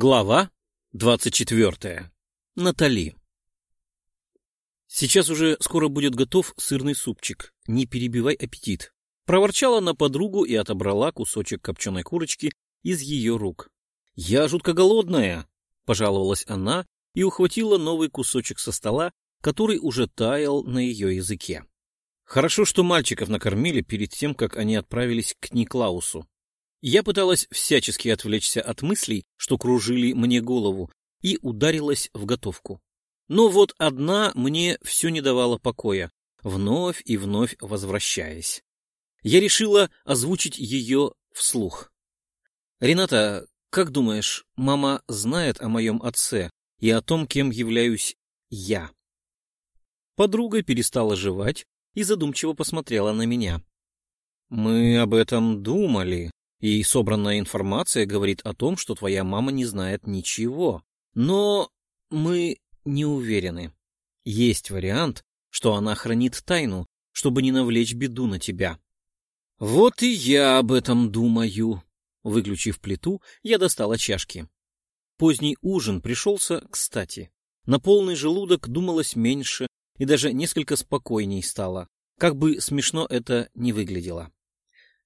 Глава двадцать четвертая. Натали. Сейчас уже скоро будет готов сырный супчик. Не перебивай аппетит. Проворчала на подругу и отобрала кусочек копченой курочки из ее рук. Я жутко голодная, пожаловалась она и ухватила новый кусочек со стола, который уже таял на ее языке. Хорошо, что мальчиков накормили перед тем, как они отправились к Никлаусу. Я пыталась всячески отвлечься от мыслей, что кружили мне голову, и ударилась в готовку. Но вот одна мне все не давала покоя, вновь и вновь возвращаясь. Я решила озвучить ее вслух. «Рената, как думаешь, мама знает о моем отце и о том, кем являюсь я?» Подруга перестала жевать и задумчиво посмотрела на меня. «Мы об этом думали», и собранная информация говорит о том, что твоя мама не знает ничего. Но мы не уверены. Есть вариант, что она хранит тайну, чтобы не навлечь беду на тебя. Вот и я об этом думаю. Выключив плиту, я достала чашки. Поздний ужин пришелся кстати. На полный желудок думалось меньше и даже несколько спокойней стало, как бы смешно это не выглядело.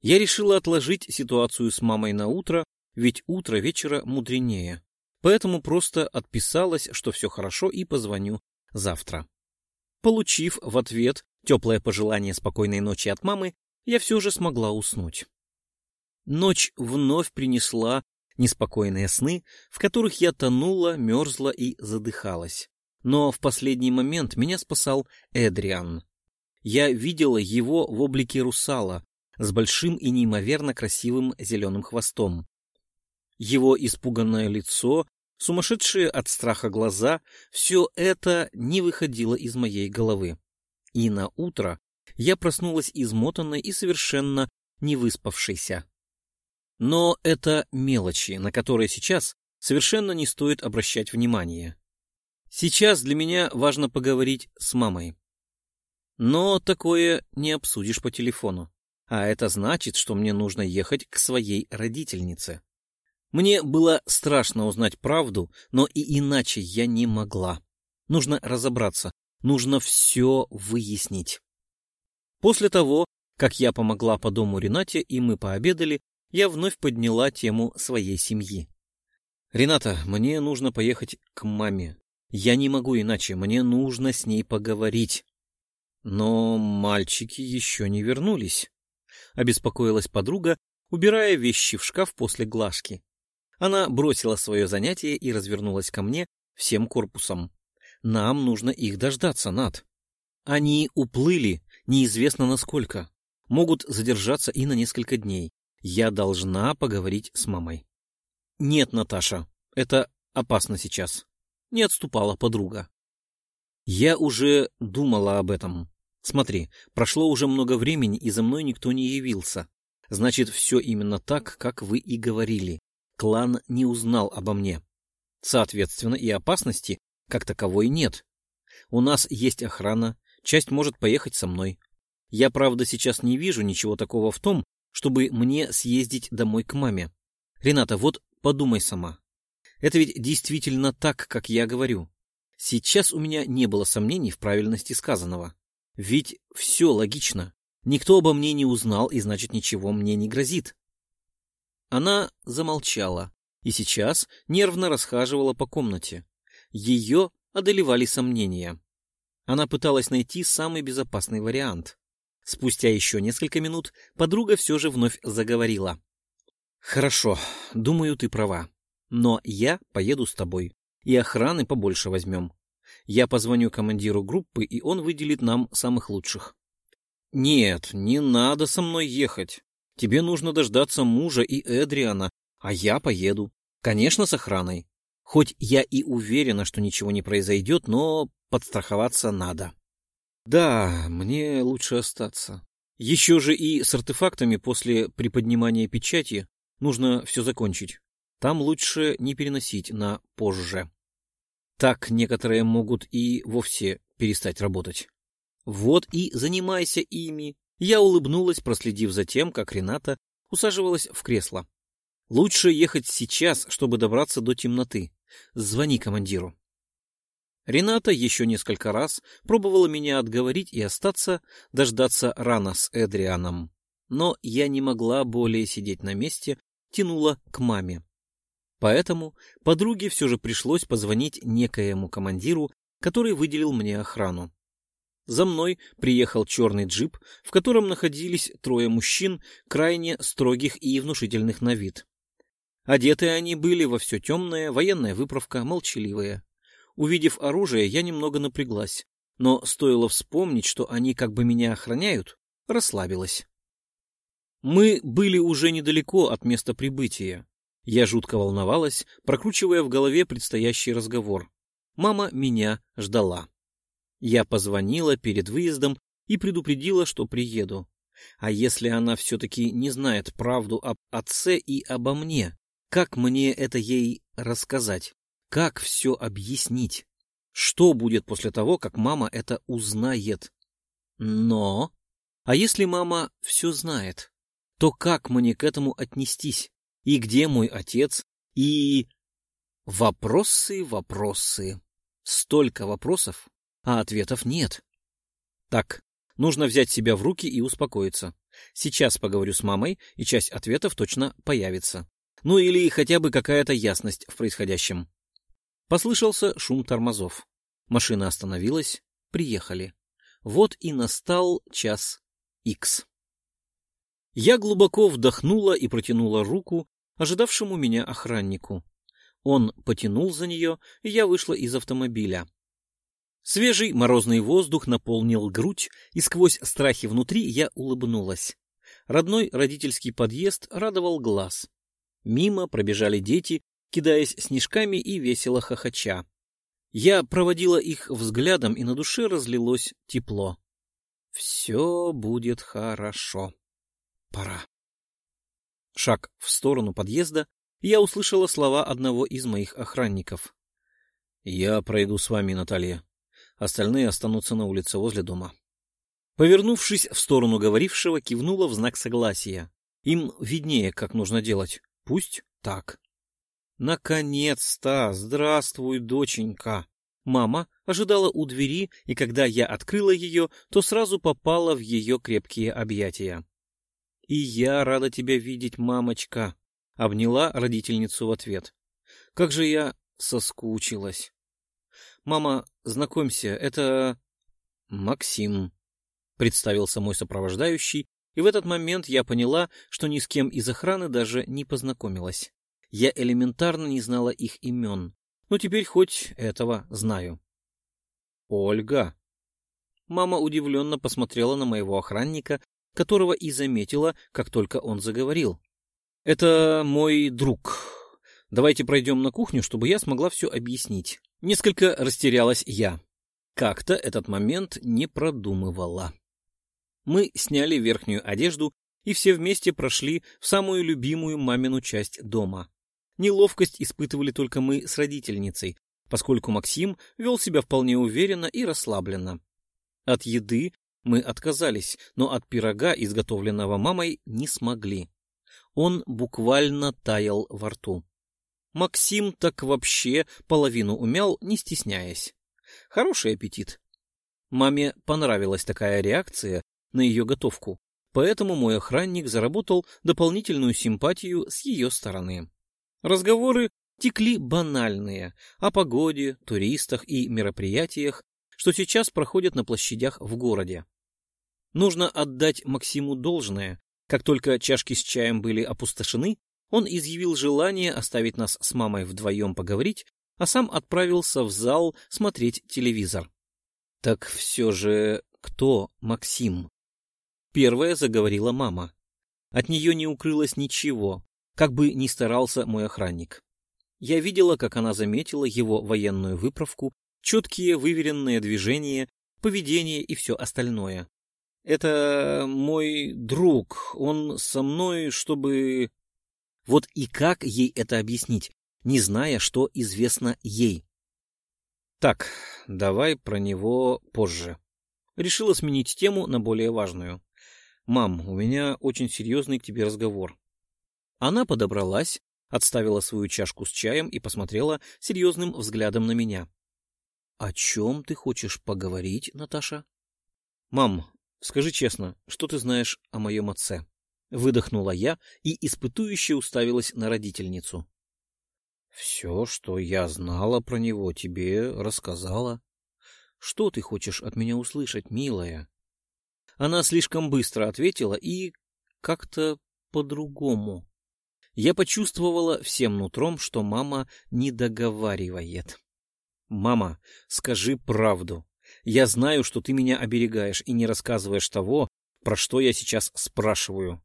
Я решила отложить ситуацию с мамой на утро, ведь утро вечера мудренее. Поэтому просто отписалась, что все хорошо, и позвоню завтра. Получив в ответ теплое пожелание спокойной ночи от мамы, я все же смогла уснуть. Ночь вновь принесла неспокойные сны, в которых я тонула, мерзла и задыхалась. Но в последний момент меня спасал Эдриан. Я видела его в облике русала, с большим и неимоверно красивым зеленым хвостом. Его испуганное лицо, сумасшедшие от страха глаза — все это не выходило из моей головы. И на утро я проснулась измотанной и совершенно не выспавшейся. Но это мелочи, на которые сейчас совершенно не стоит обращать внимание. Сейчас для меня важно поговорить с мамой. Но такое не обсудишь по телефону а это значит, что мне нужно ехать к своей родительнице. Мне было страшно узнать правду, но и иначе я не могла. Нужно разобраться, нужно все выяснить. После того, как я помогла по дому Ренате и мы пообедали, я вновь подняла тему своей семьи. «Рената, мне нужно поехать к маме. Я не могу иначе, мне нужно с ней поговорить». Но мальчики еще не вернулись. — обеспокоилась подруга, убирая вещи в шкаф после глажки. Она бросила свое занятие и развернулась ко мне всем корпусом. «Нам нужно их дождаться, Над. Они уплыли, неизвестно насколько. Могут задержаться и на несколько дней. Я должна поговорить с мамой». «Нет, Наташа, это опасно сейчас», — не отступала подруга. Я уже думала об этом. Смотри, прошло уже много времени, и за мной никто не явился. Значит, все именно так, как вы и говорили. Клан не узнал обо мне. Соответственно, и опасности как таковой нет. У нас есть охрана, часть может поехать со мной. Я, правда, сейчас не вижу ничего такого в том, чтобы мне съездить домой к маме. Рената, вот подумай сама. Это ведь действительно так, как я говорю. Сейчас у меня не было сомнений в правильности сказанного. Ведь все логично. Никто обо мне не узнал, и значит, ничего мне не грозит. Она замолчала и сейчас нервно расхаживала по комнате. Ее одолевали сомнения. Она пыталась найти самый безопасный вариант. Спустя еще несколько минут подруга все же вновь заговорила. «Хорошо, думаю, ты права. Но я поеду с тобой, и охраны побольше возьмем. Я позвоню командиру группы, и он выделит нам самых лучших. Нет, не надо со мной ехать. Тебе нужно дождаться мужа и Эдриана, а я поеду. Конечно, с охраной. Хоть я и уверена, что ничего не произойдет, но подстраховаться надо. Да, мне лучше остаться. Еще же и с артефактами после приподнимания печати нужно все закончить. Там лучше не переносить на позже. Так некоторые могут и вовсе перестать работать. Вот и занимайся ими. Я улыбнулась, проследив за тем, как Рената усаживалась в кресло. Лучше ехать сейчас, чтобы добраться до темноты. Звони командиру. Рената еще несколько раз пробовала меня отговорить и остаться, дождаться рано с Эдрианом. Но я не могла более сидеть на месте, тянула к маме. Поэтому подруге все же пришлось позвонить некоему командиру, который выделил мне охрану. За мной приехал черный джип, в котором находились трое мужчин, крайне строгих и внушительных на вид. Одеты они были во все темное, военная выправка, молчаливая. Увидев оружие, я немного напряглась, но стоило вспомнить, что они как бы меня охраняют, расслабилась. Мы были уже недалеко от места прибытия. Я жутко волновалась, прокручивая в голове предстоящий разговор. Мама меня ждала. Я позвонила перед выездом и предупредила, что приеду. А если она все-таки не знает правду об отце и обо мне, как мне это ей рассказать? Как все объяснить? Что будет после того, как мама это узнает? Но... А если мама все знает, то как мне к этому отнестись? И где мой отец? И... Вопросы, вопросы. Столько вопросов, а ответов нет. Так, нужно взять себя в руки и успокоиться. Сейчас поговорю с мамой, и часть ответов точно появится. Ну или хотя бы какая-то ясность в происходящем. Послышался шум тормозов. Машина остановилась, приехали. Вот и настал час икс. Я глубоко вдохнула и протянула руку ожидавшему меня охраннику. Он потянул за нее, и я вышла из автомобиля. Свежий морозный воздух наполнил грудь, и сквозь страхи внутри я улыбнулась. Родной родительский подъезд радовал глаз. Мимо пробежали дети, кидаясь снежками и весело хохоча. Я проводила их взглядом, и на душе разлилось тепло. Все будет хорошо. Пора. Шаг в сторону подъезда, и я услышала слова одного из моих охранников. «Я пройду с вами, Наталья. Остальные останутся на улице возле дома». Повернувшись в сторону говорившего, кивнула в знак согласия. Им виднее, как нужно делать. Пусть так. Наконец-то! Здравствуй, доченька! Мама ожидала у двери, и когда я открыла ее, то сразу попала в ее крепкие объятия. «И я рада тебя видеть, мамочка!» — обняла родительницу в ответ. «Как же я соскучилась!» «Мама, знакомься, это...» «Максим», — представился мой сопровождающий, и в этот момент я поняла, что ни с кем из охраны даже не познакомилась. Я элементарно не знала их имен, но теперь хоть этого знаю. «Ольга!» Мама удивленно посмотрела на моего охранника, которого и заметила, как только он заговорил. «Это мой друг. Давайте пройдем на кухню, чтобы я смогла все объяснить». Несколько растерялась я. Как-то этот момент не продумывала. Мы сняли верхнюю одежду и все вместе прошли в самую любимую мамину часть дома. Неловкость испытывали только мы с родительницей, поскольку Максим вел себя вполне уверенно и расслабленно. От еды мы отказались, но от пирога, изготовленного мамой, не смогли. Он буквально таял во рту. Максим так вообще половину умял, не стесняясь. Хороший аппетит. Маме понравилась такая реакция на ее готовку, поэтому мой охранник заработал дополнительную симпатию с ее стороны. Разговоры текли банальные о погоде, туристах и мероприятиях, что сейчас проходят на площадях в городе. Нужно отдать Максиму должное. Как только чашки с чаем были опустошены, он изъявил желание оставить нас с мамой вдвоем поговорить, а сам отправился в зал смотреть телевизор. Так все же кто Максим? Первая заговорила мама. От нее не укрылось ничего, как бы ни старался мой охранник. Я видела, как она заметила его военную выправку, четкие выверенные движения, поведение и все остальное. Это мой друг, он со мной, чтобы... Вот и как ей это объяснить, не зная, что известно ей? Так, давай про него позже. Решила сменить тему на более важную. «Мам, у меня очень серьезный к тебе разговор». Она подобралась, Отставила свою чашку с чаем и посмотрела серьезным взглядом на меня. — О чем ты хочешь поговорить, Наташа? — Мам, скажи честно, что ты знаешь о моем отце? Выдохнула я и испытующе уставилась на родительницу. — Все, что я знала про него, тебе рассказала. Что ты хочешь от меня услышать, милая? Она слишком быстро ответила и как-то по-другому. Я почувствовала всем нутром, что мама не договаривает. Мама, скажи правду. Я знаю, что ты меня оберегаешь и не рассказываешь того, про что я сейчас спрашиваю.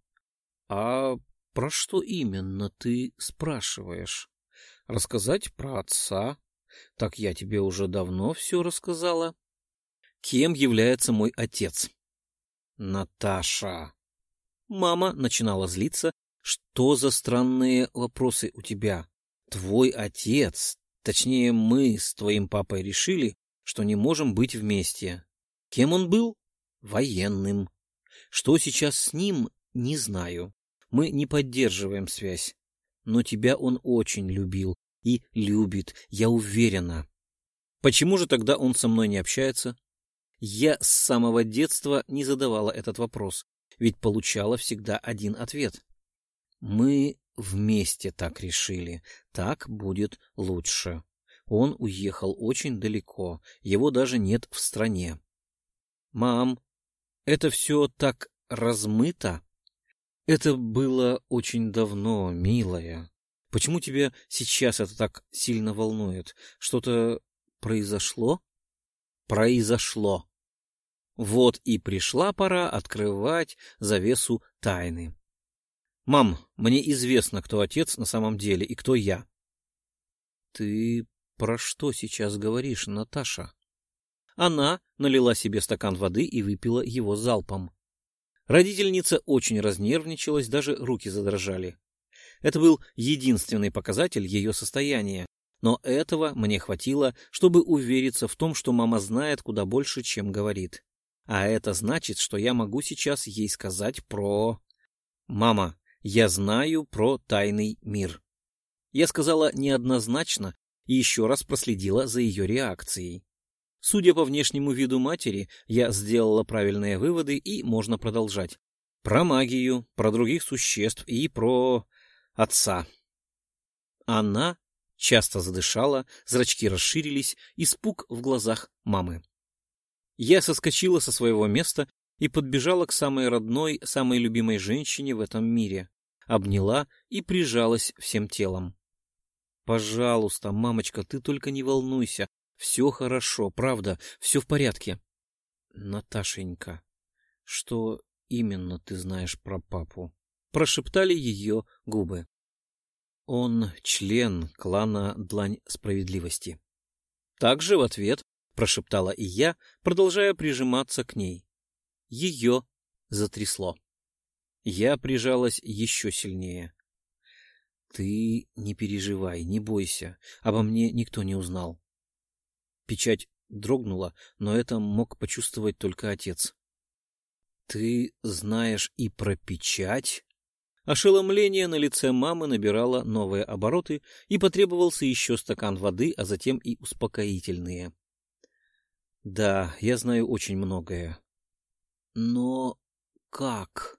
А про что именно ты спрашиваешь? Рассказать про отца? Так я тебе уже давно все рассказала. Кем является мой отец? Наташа. Мама начинала злиться. Что за странные вопросы у тебя? Твой отец, точнее мы с твоим папой решили, что не можем быть вместе. Кем он был? Военным. Что сейчас с ним, не знаю. Мы не поддерживаем связь. Но тебя он очень любил и любит, я уверена. Почему же тогда он со мной не общается? Я с самого детства не задавала этот вопрос, ведь получала всегда один ответ. Мы вместе так решили, так будет лучше. Он уехал очень далеко, его даже нет в стране. Мам, это все так размыто? Это было очень давно, милая. Почему тебя сейчас это так сильно волнует? Что-то произошло? Произошло. Вот и пришла пора открывать завесу тайны. «Мам, мне известно, кто отец на самом деле и кто я». «Ты про что сейчас говоришь, Наташа?» Она налила себе стакан воды и выпила его залпом. Родительница очень разнервничалась, даже руки задрожали. Это был единственный показатель ее состояния, но этого мне хватило, чтобы увериться в том, что мама знает куда больше, чем говорит. А это значит, что я могу сейчас ей сказать про... «Мама, я знаю про тайный мир». Я сказала неоднозначно и еще раз проследила за ее реакцией. Судя по внешнему виду матери, я сделала правильные выводы и можно продолжать. Про магию, про других существ и про отца. Она часто задышала, зрачки расширились, испуг в глазах мамы. Я соскочила со своего места и подбежала к самой родной, самой любимой женщине в этом мире, обняла и прижалась всем телом. «Пожалуйста, мамочка, ты только не волнуйся, все хорошо, правда, все в порядке». «Наташенька, что именно ты знаешь про папу?» Прошептали ее губы. Он член клана Длань Справедливости. Также в ответ прошептала и я, продолжая прижиматься к ней. Ее затрясло. Я прижалась еще сильнее. Ты не переживай, не бойся, обо мне никто не узнал. Печать дрогнула, но это мог почувствовать только отец. Ты знаешь и про печать? Ошеломление на лице мамы набирало новые обороты, и потребовался еще стакан воды, а затем и успокоительные. Да, я знаю очень многое. Но как?